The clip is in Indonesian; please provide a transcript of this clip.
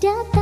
Datang.